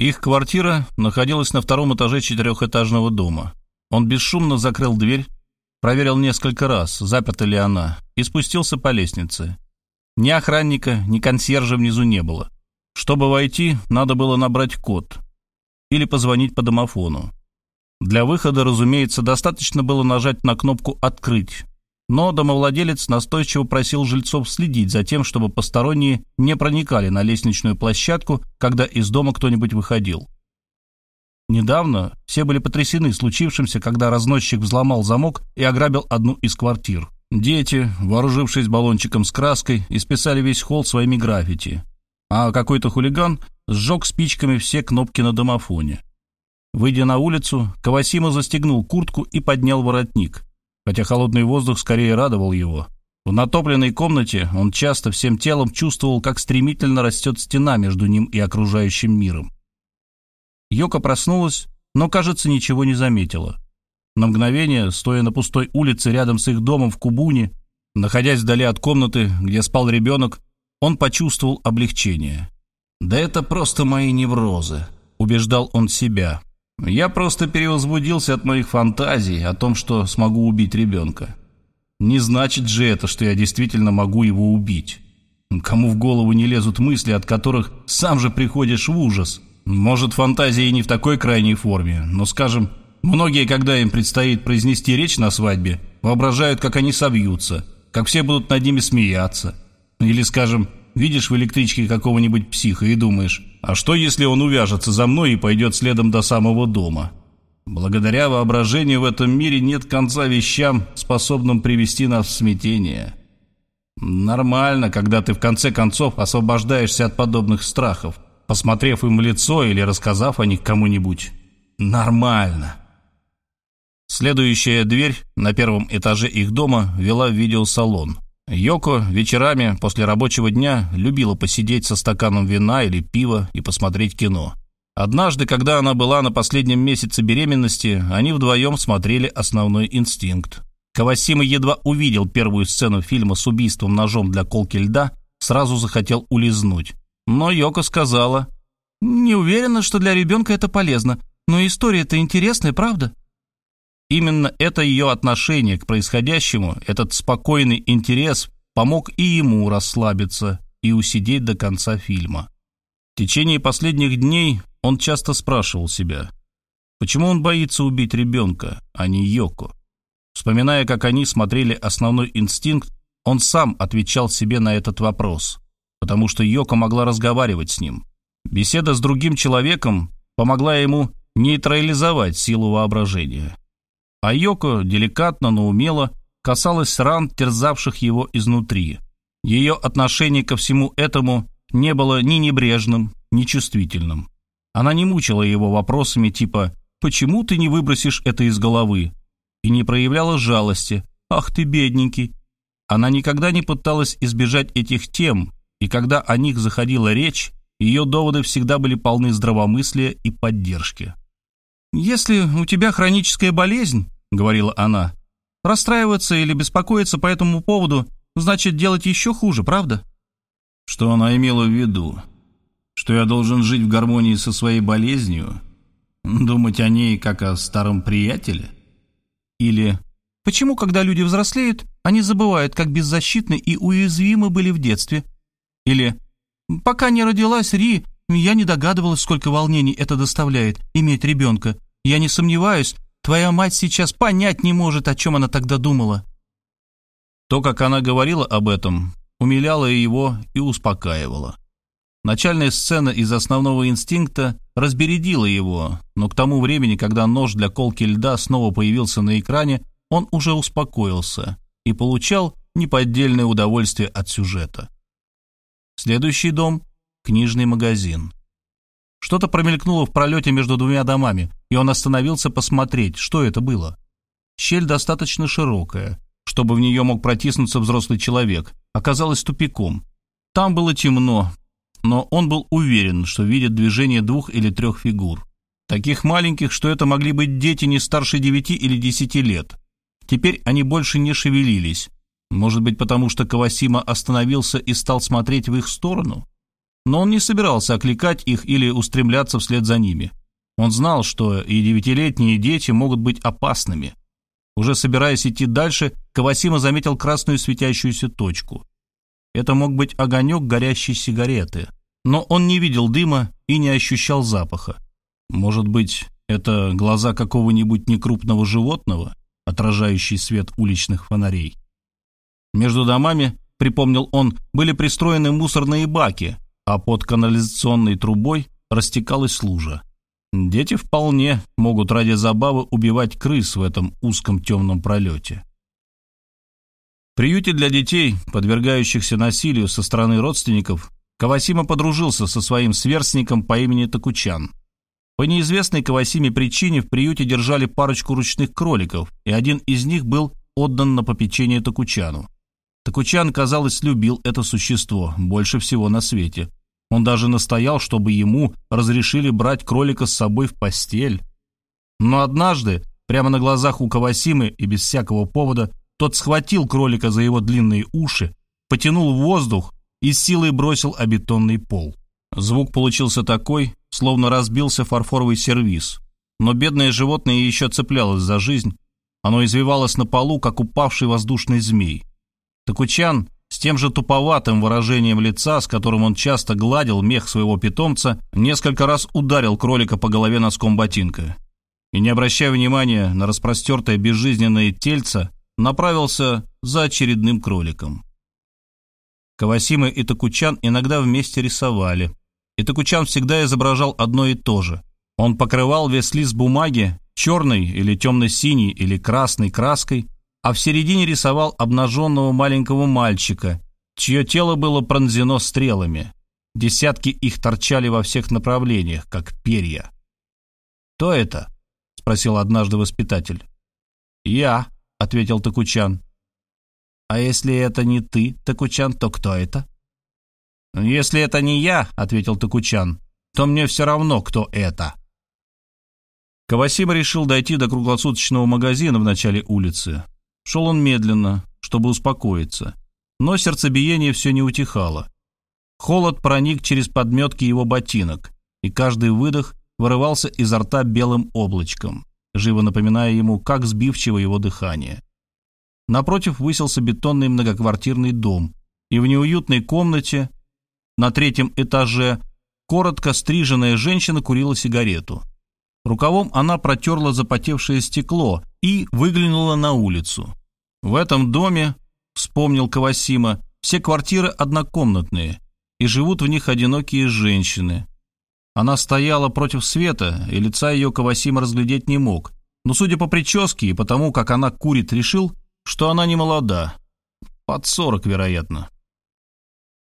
Их квартира находилась на втором этаже четырехэтажного дома. Он бесшумно закрыл дверь, проверил несколько раз, заперта ли она, и спустился по лестнице. Ни охранника, ни консьержа внизу не было. Чтобы войти, надо было набрать код или позвонить по домофону. Для выхода, разумеется, достаточно было нажать на кнопку «Открыть», но домовладелец настойчиво просил жильцов следить за тем, чтобы посторонние не проникали на лестничную площадку, когда из дома кто-нибудь выходил. Недавно все были потрясены случившимся, когда разносчик взломал замок и ограбил одну из квартир. Дети, вооружившись баллончиком с краской, исписали весь холл своими граффити, а какой-то хулиган сжег спичками все кнопки на домофоне. Выйдя на улицу, Кавасима застегнул куртку и поднял воротник, хотя холодный воздух скорее радовал его. В натопленной комнате он часто всем телом чувствовал, как стремительно растет стена между ним и окружающим миром. Йока проснулась, но, кажется, ничего не заметила. На мгновение, стоя на пустой улице рядом с их домом в Кубуне, находясь вдали от комнаты, где спал ребенок, он почувствовал облегчение. «Да это просто мои неврозы», — убеждал он себя. «Я просто перевозбудился от моих фантазий о том, что смогу убить ребенка. Не значит же это, что я действительно могу его убить. Кому в голову не лезут мысли, от которых сам же приходишь в ужас? Может, фантазия и не в такой крайней форме, но, скажем, многие, когда им предстоит произнести речь на свадьбе, воображают, как они собьются, как все будут над ними смеяться. Или, скажем, видишь в электричке какого-нибудь психа и думаешь, а что, если он увяжется за мной и пойдет следом до самого дома? Благодаря воображению в этом мире нет конца вещам, способным привести нас в смятение. Нормально, когда ты в конце концов освобождаешься от подобных страхов, посмотрев им в лицо или рассказав о них кому-нибудь. Нормально. Следующая дверь на первом этаже их дома вела в видеосалон – Йоко вечерами после рабочего дня любила посидеть со стаканом вина или пива и посмотреть кино. Однажды, когда она была на последнем месяце беременности, они вдвоем смотрели «Основной инстинкт». Кавасима едва увидел первую сцену фильма с убийством ножом для колки льда, сразу захотел улизнуть. Но Йоко сказала, «Не уверена, что для ребенка это полезно, но история-то интересная, правда?» Именно это ее отношение к происходящему, этот спокойный интерес помог и ему расслабиться и усидеть до конца фильма. В течение последних дней он часто спрашивал себя, почему он боится убить ребенка, а не Йоко. Вспоминая, как они смотрели «Основной инстинкт», он сам отвечал себе на этот вопрос, потому что Йоко могла разговаривать с ним. Беседа с другим человеком помогла ему нейтрализовать силу воображения. А Йоко деликатно, но умело касалась ран, терзавших его изнутри. Ее отношение ко всему этому не было ни небрежным, ни чувствительным. Она не мучила его вопросами типа «Почему ты не выбросишь это из головы?» и не проявляла жалости «Ах ты, бедненький!». Она никогда не пыталась избежать этих тем, и когда о них заходила речь, ее доводы всегда были полны здравомыслия и поддержки. «Если у тебя хроническая болезнь, — говорила она, — расстраиваться или беспокоиться по этому поводу значит делать еще хуже, правда?» Что она имела в виду? Что я должен жить в гармонии со своей болезнью? Думать о ней как о старом приятеле? Или «Почему, когда люди взрослеют, они забывают, как беззащитны и уязвимы были в детстве?» Или «Пока не родилась Ри, я не догадывалась, сколько волнений это доставляет, иметь ребенка. Я не сомневаюсь, твоя мать сейчас понять не может, о чем она тогда думала». То, как она говорила об этом, умиляло его и успокаивало. Начальная сцена из основного инстинкта разбередила его, но к тому времени, когда нож для колки льда снова появился на экране, он уже успокоился и получал неподдельное удовольствие от сюжета. Следующий дом книжный магазин. Что-то промелькнуло в пролете между двумя домами, и он остановился посмотреть, что это было. Щель достаточно широкая, чтобы в нее мог протиснуться взрослый человек, оказалась тупиком. Там было темно, но он был уверен, что видит движение двух или трех фигур. Таких маленьких, что это могли быть дети не старше девяти или десяти лет. Теперь они больше не шевелились. Может быть, потому что Кавасима остановился и стал смотреть в их сторону? Но он не собирался окликать их или устремляться вслед за ними. Он знал, что и девятилетние дети могут быть опасными. Уже собираясь идти дальше, Кавасима заметил красную светящуюся точку. Это мог быть огонек горящей сигареты, но он не видел дыма и не ощущал запаха. Может быть, это глаза какого-нибудь некрупного животного, отражающий свет уличных фонарей. Между домами, припомнил он, были пристроены мусорные баки, а под канализационной трубой растекалась лужа. Дети вполне могут ради забавы убивать крыс в этом узком темном пролете. В приюте для детей, подвергающихся насилию со стороны родственников, Кавасима подружился со своим сверстником по имени Такучан. По неизвестной Кавасиме причине в приюте держали парочку ручных кроликов, и один из них был отдан на попечение Такучану. Такучан, казалось, любил это существо больше всего на свете. Он даже настоял, чтобы ему разрешили брать кролика с собой в постель. Но однажды, прямо на глазах у Кавасимы и без всякого повода, тот схватил кролика за его длинные уши, потянул в воздух и силой бросил о бетонный пол. Звук получился такой, словно разбился фарфоровый сервиз. Но бедное животное еще цеплялось за жизнь. Оно извивалось на полу, как упавший воздушный змей. Такучан с тем же туповатым выражением лица, с которым он часто гладил мех своего питомца, несколько раз ударил кролика по голове носком ботинка. И, не обращая внимания на распростертое безжизненное тельце, направился за очередным кроликом. Кавасима и Такучан иногда вместе рисовали. И Такучан всегда изображал одно и то же. Он покрывал весь лист бумаги черной или темно-синей или красной краской, а в середине рисовал обнаженного маленького мальчика, чье тело было пронзено стрелами. Десятки их торчали во всех направлениях, как перья. «Кто это?» — спросил однажды воспитатель. «Я», — ответил Такучан. «А если это не ты, Такучан, то кто это?» «Если это не я», — ответил Такучан, — «то мне все равно, кто это». Кавасима решил дойти до круглосуточного магазина в начале улицы. Шел он медленно, чтобы успокоиться, но сердцебиение все не утихало. Холод проник через подметки его ботинок, и каждый выдох вырывался изо рта белым облачком, живо напоминая ему, как сбивчиво его дыхание. Напротив высился бетонный многоквартирный дом, и в неуютной комнате на третьем этаже коротко стриженная женщина курила сигарету. Рукавом она протерла запотевшее стекло и выглянула на улицу. В этом доме, вспомнил Кавасима, все квартиры однокомнатные, и живут в них одинокие женщины. Она стояла против света, и лица ее Кавасима разглядеть не мог, но, судя по прическе и потому, как она курит, решил, что она не молода, под сорок, вероятно.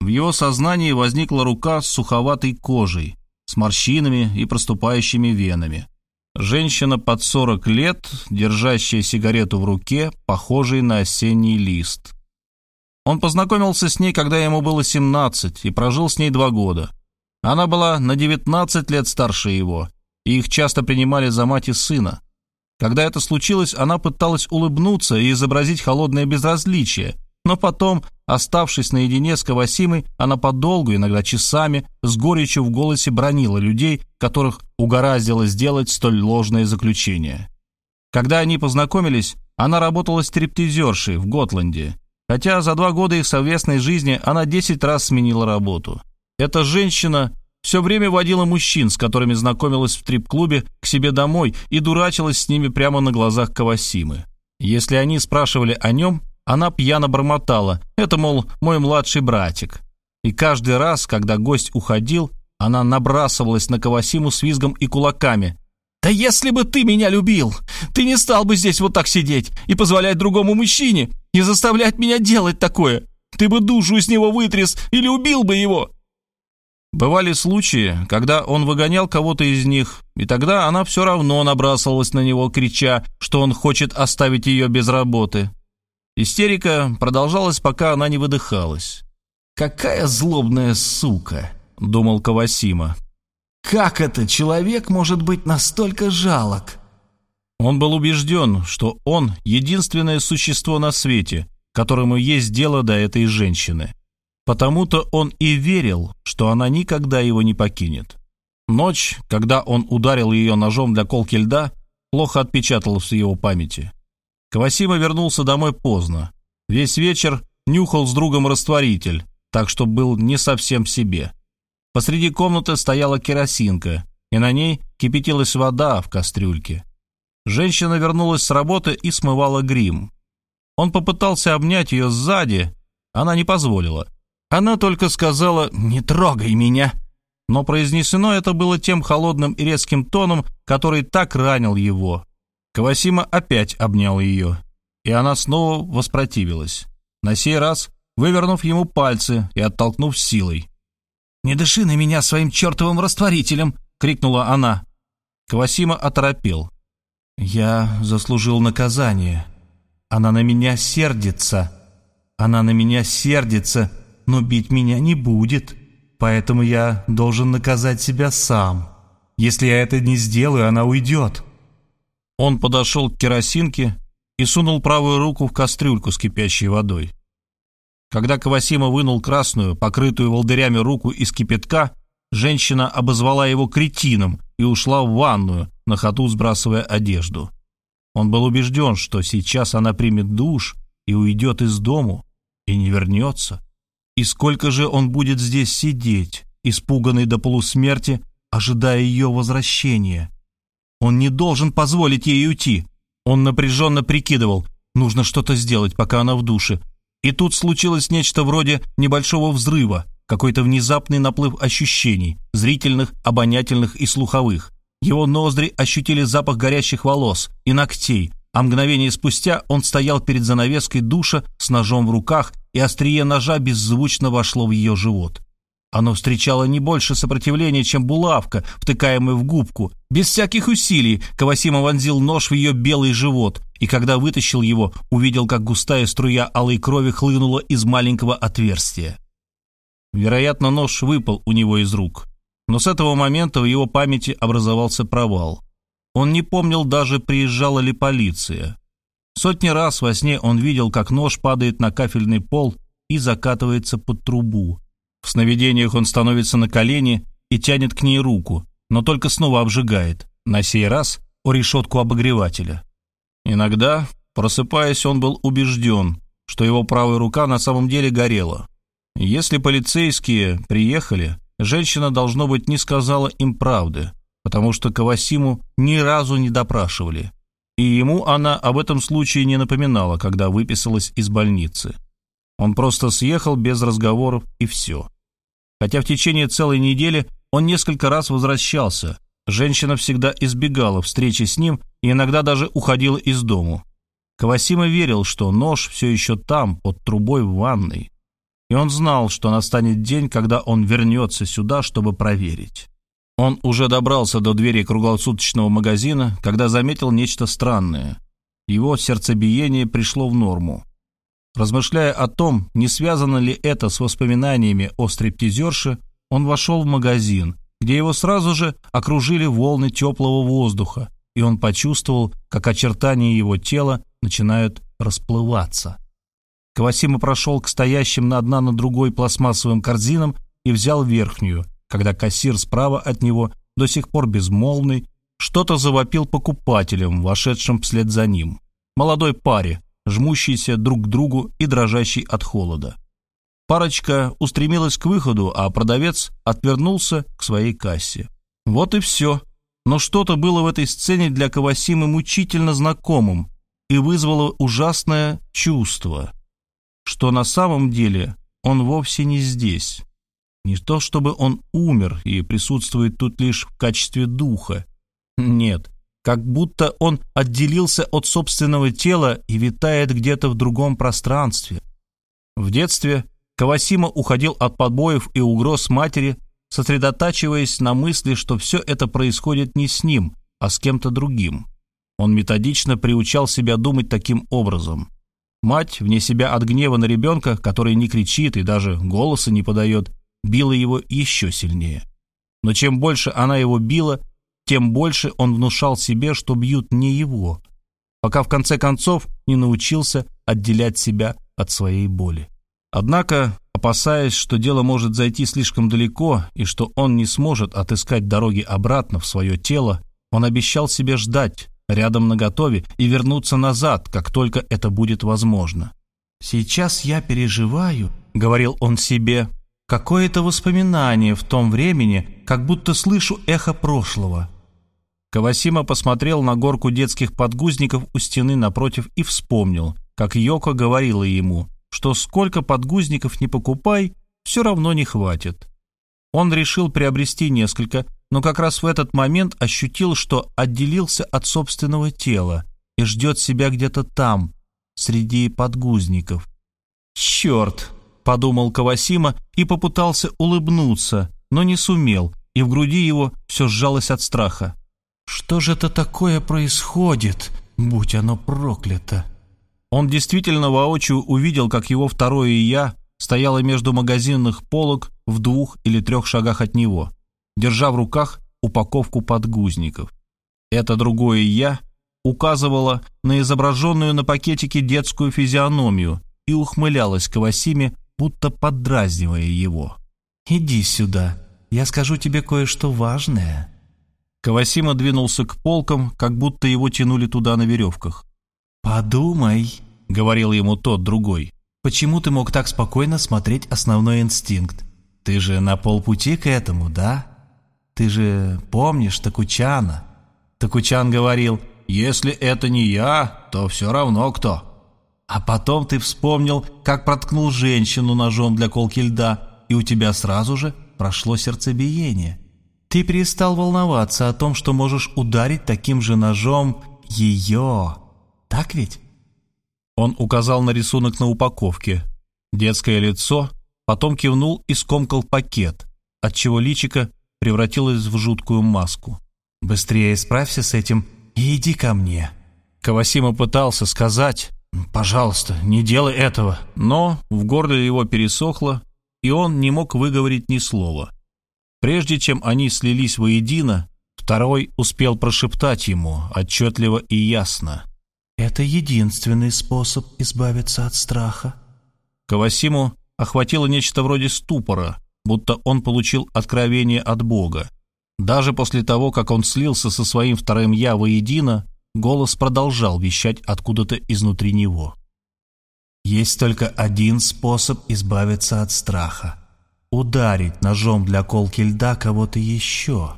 В его сознании возникла рука с суховатой кожей, с морщинами и проступающими венами. Женщина под 40 лет, держащая сигарету в руке, похожей на осенний лист. Он познакомился с ней, когда ему было 17, и прожил с ней два года. Она была на 19 лет старше его, и их часто принимали за мать и сына. Когда это случилось, она пыталась улыбнуться и изобразить холодное безразличие, но потом Оставшись наедине с Кавасимой, она подолгу, иногда часами, с горечью в голосе бронила людей, которых угораздило сделать столь ложное заключение. Когда они познакомились, она работала стриптизершей в Готланде, хотя за два года их совместной жизни она десять раз сменила работу. Эта женщина все время водила мужчин, с которыми знакомилась в стрип-клубе, к себе домой и дурачилась с ними прямо на глазах Кавасимы. Если они спрашивали о нем, она пьяно бормотала. Это, мол, мой младший братик. И каждый раз, когда гость уходил, она набрасывалась на Кавасиму с визгом и кулаками. «Да если бы ты меня любил, ты не стал бы здесь вот так сидеть и позволять другому мужчине и заставлять меня делать такое. Ты бы душу из него вытряс или убил бы его». Бывали случаи, когда он выгонял кого-то из них, и тогда она все равно набрасывалась на него, крича, что он хочет оставить ее без работы. Истерика продолжалась, пока она не выдыхалась. «Какая злобная сука!» — думал Кавасима. «Как это человек может быть настолько жалок?» Он был убежден, что он — единственное существо на свете, которому есть дело до этой женщины. Потому-то он и верил, что она никогда его не покинет. Ночь, когда он ударил ее ножом для колки льда, плохо отпечаталась в его памяти. Кавасима вернулся домой поздно. Весь вечер нюхал с другом растворитель, так что был не совсем себе. Посреди комнаты стояла керосинка, и на ней кипятилась вода в кастрюльке. Женщина вернулась с работы и смывала грим. Он попытался обнять ее сзади, она не позволила. Она только сказала «Не трогай меня!» Но произнесено это было тем холодным и резким тоном, который так ранил его. Кавасима опять обнял ее, и она снова воспротивилась. На сей раз вывернув ему пальцы и оттолкнув силой. «Не дыши на меня своим чертовым растворителем!» — крикнула она. Кавасима оторопел. «Я заслужил наказание. Она на меня сердится. Она на меня сердится, но бить меня не будет. Поэтому я должен наказать себя сам. Если я это не сделаю, она уйдет». Он подошел к керосинке и сунул правую руку в кастрюльку с кипящей водой. Когда Кавасима вынул красную, покрытую волдырями руку из кипятка, женщина обозвала его кретином и ушла в ванную, на ходу сбрасывая одежду. Он был убежден, что сейчас она примет душ и уйдет из дому, и не вернется. И сколько же он будет здесь сидеть, испуганный до полусмерти, ожидая ее возвращения? Он не должен позволить ей уйти. Он напряженно прикидывал, нужно что-то сделать, пока она в душе, и тут случилось нечто вроде небольшого взрыва, какой-то внезапный наплыв ощущений, зрительных, обонятельных и слуховых. Его ноздри ощутили запах горящих волос и ногтей, а мгновение спустя он стоял перед занавеской душа с ножом в руках, и острие ножа беззвучно вошло в ее живот. Оно встречало не больше сопротивления, чем булавка, втыкаемая в губку. Без всяких усилий Кавасима вонзил нож в ее белый живот, и когда вытащил его, увидел, как густая струя алой крови хлынула из маленького отверстия. Вероятно, нож выпал у него из рук. Но с этого момента в его памяти образовался провал. Он не помнил даже, приезжала ли полиция. Сотни раз во сне он видел, как нож падает на кафельный пол и закатывается под трубу. В сновидениях он становится на колени и тянет к ней руку, но только снова обжигает, на сей раз о решетку обогревателя. Иногда, просыпаясь, он был убежден, что его правая рука на самом деле горела. Если полицейские приехали, женщина, должно быть, не сказала им правды, потому что Кавасиму ни разу не допрашивали. И ему она об этом случае не напоминала, когда выписалась из больницы. Он просто съехал без разговоров и все. Хотя в течение целой недели он несколько раз возвращался, женщина всегда избегала встречи с ним и иногда даже уходила из дому. Кавасима верил, что нож все еще там, под трубой в ванной. И он знал, что настанет день, когда он вернется сюда, чтобы проверить. Он уже добрался до двери круглосуточного магазина, когда заметил нечто странное. Его сердцебиение пришло в норму. Размышляя о том, не связано ли это с воспоминаниями о стриптизерше, он вошел в магазин, где его сразу же окружили волны теплого воздуха, и он почувствовал, как очертания его тела начинают расплываться. Кавасима прошел к стоящим на одна на другой пластмассовым корзинам и взял верхнюю, когда кассир справа от него, до сих пор безмолвный, что-то завопил покупателям, вошедшим вслед за ним. Молодой паре, жмущийся друг к другу и дрожащий от холода. Парочка устремилась к выходу, а продавец отвернулся к своей кассе. Вот и все. Но что-то было в этой сцене для Кавасимы мучительно знакомым и вызвало ужасное чувство, что на самом деле он вовсе не здесь. Не то чтобы он умер и присутствует тут лишь в качестве духа. Нет, как будто он отделился от собственного тела и витает где-то в другом пространстве. В детстве Кавасима уходил от побоев и угроз матери, сосредотачиваясь на мысли, что все это происходит не с ним, а с кем-то другим. Он методично приучал себя думать таким образом. Мать, вне себя от гнева на ребенка, который не кричит и даже голоса не подает, била его еще сильнее. Но чем больше она его била, тем больше он внушал себе, что бьют не его, пока в конце концов не научился отделять себя от своей боли. Однако, опасаясь, что дело может зайти слишком далеко и что он не сможет отыскать дороги обратно в свое тело, он обещал себе ждать рядом наготове и вернуться назад, как только это будет возможно. «Сейчас я переживаю», — говорил он себе, — «какое-то воспоминание в том времени, как будто слышу эхо прошлого». Кавасима посмотрел на горку детских подгузников у стены напротив и вспомнил, как Йоко говорила ему, что сколько подгузников не покупай, все равно не хватит. Он решил приобрести несколько, но как раз в этот момент ощутил, что отделился от собственного тела и ждет себя где-то там, среди подгузников. «Черт!» — подумал Кавасима и попытался улыбнуться, но не сумел, и в груди его все сжалось от страха. «Что же это такое происходит? Будь оно проклято!» Он действительно воочию увидел, как его второе «я» стояло между магазинных полок в двух или трех шагах от него, держа в руках упаковку подгузников. Это другое «я» указывало на изображенную на пакетике детскую физиономию и ухмылялась Кавасиме, будто поддразнивая его. «Иди сюда, я скажу тебе кое-что важное». Кавасима двинулся к полкам, как будто его тянули туда на веревках. «Подумай», — говорил ему тот другой, «почему ты мог так спокойно смотреть основной инстинкт? Ты же на полпути к этому, да? Ты же помнишь Такучана?» Такучан говорил, «Если это не я, то все равно кто». А потом ты вспомнил, как проткнул женщину ножом для колки льда, и у тебя сразу же прошло сердцебиение. Ты перестал волноваться о том, что можешь ударить таким же ножом ее. Так ведь? Он указал на рисунок на упаковке. Детское лицо, потом кивнул и скомкал пакет, отчего личико превратилось в жуткую маску. «Быстрее справься с этим и иди ко мне». Кавасима пытался сказать «Пожалуйста, не делай этого», но в горле его пересохло, и он не мог выговорить ни слова. Прежде чем они слились воедино, второй успел прошептать ему отчетливо и ясно. «Это единственный способ избавиться от страха». Кавасиму охватило нечто вроде ступора, будто он получил откровение от Бога. Даже после того, как он слился со своим вторым «я» воедино, голос продолжал вещать откуда-то изнутри него. «Есть только один способ избавиться от страха ударить ножом для колки льда кого-то еще.